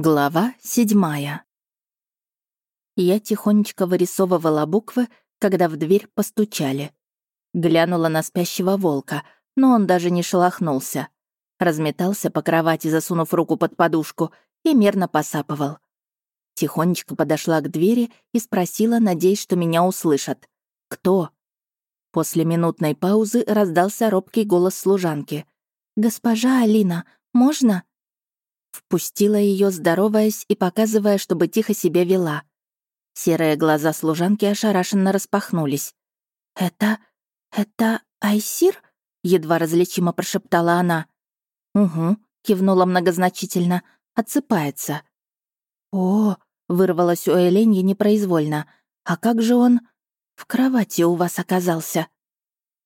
Глава седьмая. Я тихонечко вырисовывала буквы, когда в дверь постучали. Глянула на спящего волка, но он даже не шелохнулся. Разметался по кровати, засунув руку под подушку, и мерно посапывал. Тихонечко подошла к двери и спросила, надеясь, что меня услышат. «Кто?» После минутной паузы раздался робкий голос служанки. «Госпожа Алина, можно?» Впустила ее, здороваясь и показывая, чтобы тихо себя вела. Серые глаза служанки ошарашенно распахнулись. «Это... это Айсир?» — едва различимо прошептала она. «Угу», — кивнула многозначительно, — «отсыпается». «О!» — вырвалось у Эленьи непроизвольно. «А как же он в кровати у вас оказался?»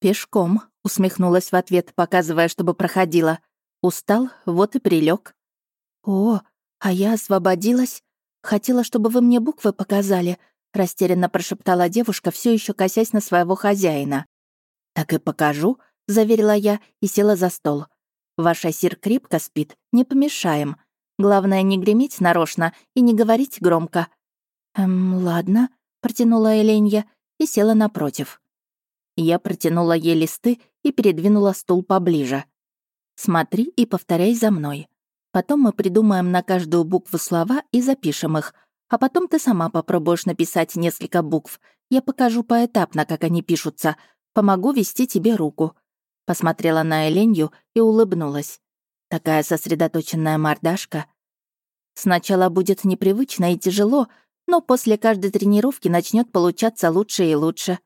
«Пешком», — усмехнулась в ответ, показывая, чтобы проходила. «Устал, вот и прилег. «О, а я освободилась? Хотела, чтобы вы мне буквы показали», растерянно прошептала девушка, все еще косясь на своего хозяина. «Так и покажу», — заверила я и села за стол. «Ваш асир крепко спит, не помешаем. Главное, не греметь нарочно и не говорить громко». «Эм, ладно», — протянула Эленья и села напротив. Я протянула ей листы и передвинула стул поближе. «Смотри и повторяй за мной. Потом мы придумаем на каждую букву слова и запишем их. А потом ты сама попробуешь написать несколько букв. Я покажу поэтапно, как они пишутся. Помогу вести тебе руку». Посмотрела на Эленью и улыбнулась. Такая сосредоточенная мордашка. Сначала будет непривычно и тяжело, но после каждой тренировки начнет получаться лучше и лучше.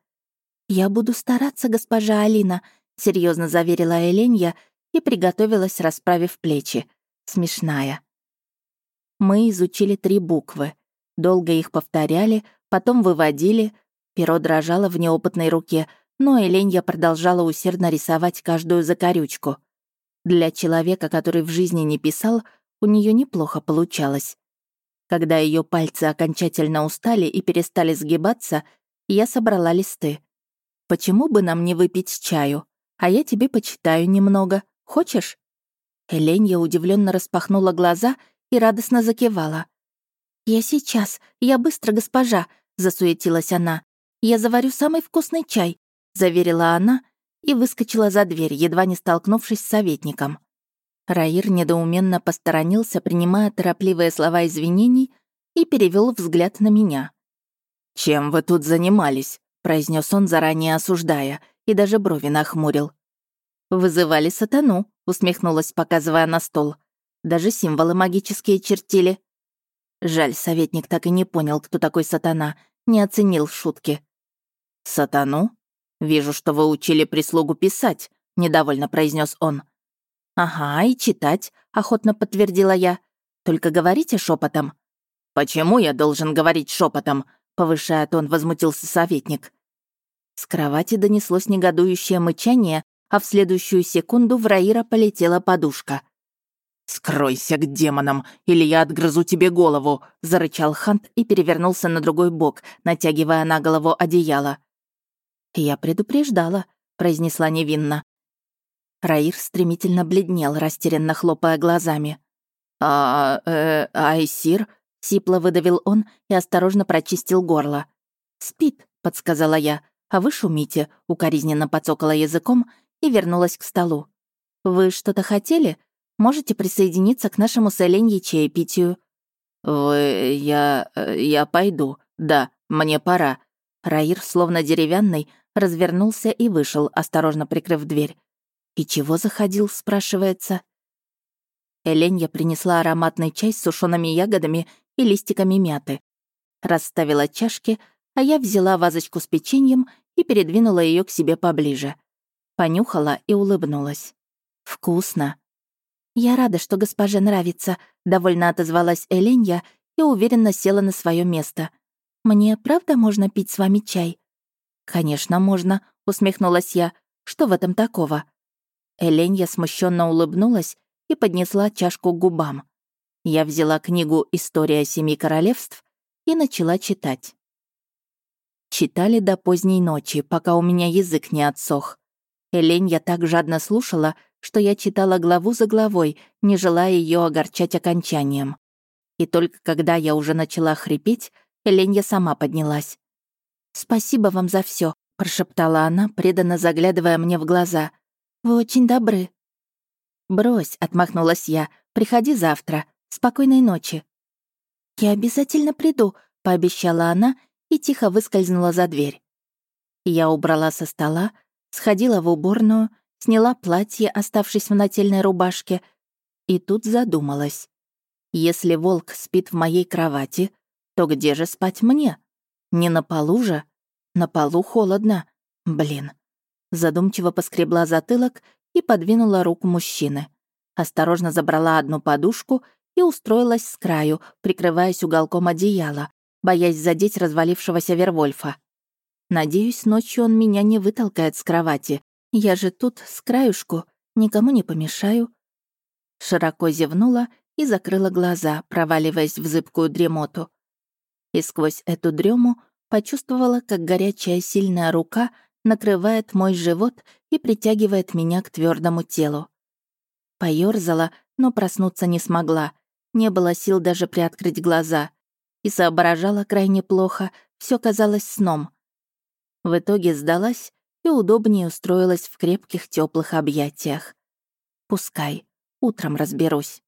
«Я буду стараться, госпожа Алина», — серьезно заверила Эленья и приготовилась, расправив плечи смешная. Мы изучили три буквы. Долго их повторяли, потом выводили. Перо дрожало в неопытной руке, но Эленья продолжала усердно рисовать каждую закорючку. Для человека, который в жизни не писал, у нее неплохо получалось. Когда ее пальцы окончательно устали и перестали сгибаться, я собрала листы. «Почему бы нам не выпить чаю? А я тебе почитаю немного. Хочешь?» Эленья удивленно распахнула глаза и радостно закивала. «Я сейчас, я быстро, госпожа», — засуетилась она. «Я заварю самый вкусный чай», — заверила она и выскочила за дверь, едва не столкнувшись с советником. Раир недоуменно посторонился, принимая торопливые слова извинений, и перевел взгляд на меня. «Чем вы тут занимались?» — произнес он, заранее осуждая, и даже брови нахмурил. «Вызывали сатану», — усмехнулась, показывая на стол. «Даже символы магические чертили». Жаль, советник так и не понял, кто такой сатана, не оценил шутки. «Сатану? Вижу, что вы учили прислугу писать», — недовольно произнес он. «Ага, и читать», — охотно подтвердила я. «Только говорите шепотом. «Почему я должен говорить шепотом? повышая тон, возмутился советник. С кровати донеслось негодующее мычание, а в следующую секунду в Раира полетела подушка. «Скройся к демонам, или я отгрызу тебе голову!» — зарычал Хант и перевернулся на другой бок, натягивая на голову одеяло. «Я предупреждала», — произнесла невинно. Раир стремительно бледнел, растерянно хлопая глазами. «А... э... Айсир?» — сипло выдавил он и осторожно прочистил горло. «Спит», — подсказала я, — «а вы шумите», — укоризненно подцокала языком и вернулась к столу. «Вы что-то хотели? Можете присоединиться к нашему с Эленьей чаепитию». «Вы... я... я пойду. Да, мне пора». Раир, словно деревянный, развернулся и вышел, осторожно прикрыв дверь. «И чего заходил?» — спрашивается. Эленья принесла ароматный чай с сушеными ягодами и листиками мяты. Расставила чашки, а я взяла вазочку с печеньем и передвинула ее к себе поближе. Понюхала и улыбнулась. «Вкусно!» «Я рада, что госпоже нравится», — довольно отозвалась Эленья и уверенно села на свое место. «Мне правда можно пить с вами чай?» «Конечно, можно», — усмехнулась я. «Что в этом такого?» Эленья смущенно улыбнулась и поднесла чашку к губам. Я взяла книгу «История семи королевств» и начала читать. Читали до поздней ночи, пока у меня язык не отсох. Элень я так жадно слушала, что я читала главу за главой, не желая ее огорчать окончанием. И только когда я уже начала хрипеть, Ленья сама поднялась. «Спасибо вам за все, прошептала она, преданно заглядывая мне в глаза. «Вы очень добры». «Брось», — отмахнулась я, — «приходи завтра. Спокойной ночи». «Я обязательно приду», — пообещала она и тихо выскользнула за дверь. Я убрала со стола, сходила в уборную, сняла платье, оставшись в нательной рубашке, и тут задумалась. Если волк спит в моей кровати, то где же спать мне? Не на полу же? На полу холодно. Блин. Задумчиво поскребла затылок и подвинула руку мужчины. Осторожно забрала одну подушку и устроилась с краю, прикрываясь уголком одеяла, боясь задеть развалившегося Вервольфа. Надеюсь, ночью он меня не вытолкает с кровати. Я же тут, с краюшку, никому не помешаю. Широко зевнула и закрыла глаза, проваливаясь в зыбкую дремоту. И сквозь эту дрему почувствовала, как горячая сильная рука накрывает мой живот и притягивает меня к твердому телу. Поёрзала, но проснуться не смогла. Не было сил даже приоткрыть глаза. И соображала крайне плохо, все казалось сном. В итоге сдалась и удобнее устроилась в крепких теплых объятиях. Пускай, утром разберусь.